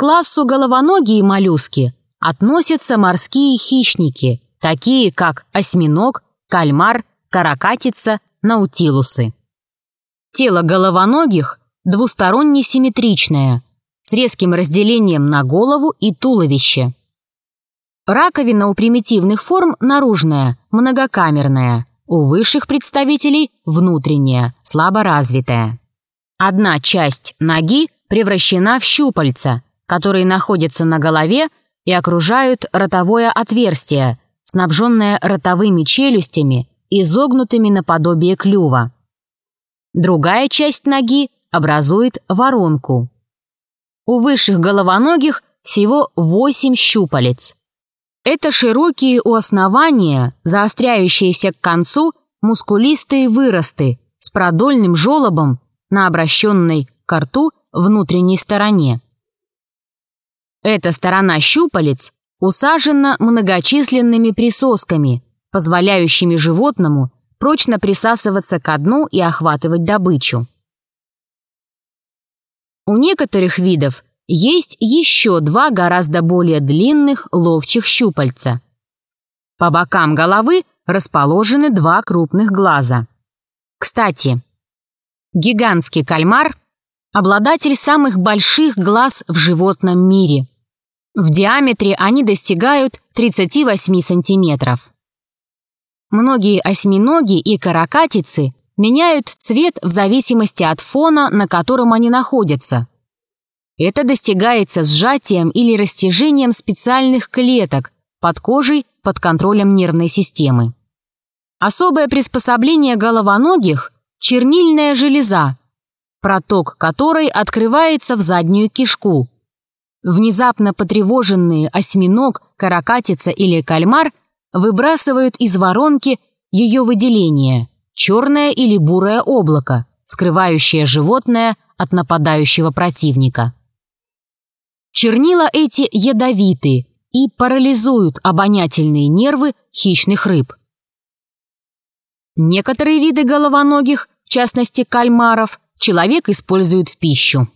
классу головоногие моллюски относятся морские хищники, такие как осьминог, кальмар, каракатица, наутилусы. Тело головоногих двусторонне симметричное, с резким разделением на голову и туловище. Раковина у примитивных форм наружная, многокамерная, у высших представителей внутренняя, слабо развитая. Одна часть ноги превращена в щупальца, которые находятся на голове и окружают ротовое отверстие, снабженное ротовыми челюстями, изогнутыми наподобие клюва. Другая часть ноги образует воронку. У высших головоногих всего 8 щупалец. Это широкие у основания, заостряющиеся к концу, мускулистые выросты с продольным желобом на обращенной к рту внутренней стороне. Эта сторона щупалец усажена многочисленными присосками, позволяющими животному прочно присасываться к дну и охватывать добычу. У некоторых видов есть еще два гораздо более длинных ловчих щупальца. По бокам головы расположены два крупных глаза. Кстати, гигантский кальмар – обладатель самых больших глаз в животном мире. В диаметре они достигают 38 сантиметров. Многие осьминоги и каракатицы меняют цвет в зависимости от фона, на котором они находятся. Это достигается сжатием или растяжением специальных клеток под кожей под контролем нервной системы. Особое приспособление головоногих – чернильная железа, проток которой открывается в заднюю кишку. Внезапно потревоженные осьминог, каракатица или кальмар выбрасывают из воронки ее выделение – черное или бурое облако, скрывающее животное от нападающего противника. Чернила эти ядовиты и парализуют обонятельные нервы хищных рыб. Некоторые виды головоногих, в частности кальмаров, человек использует в пищу.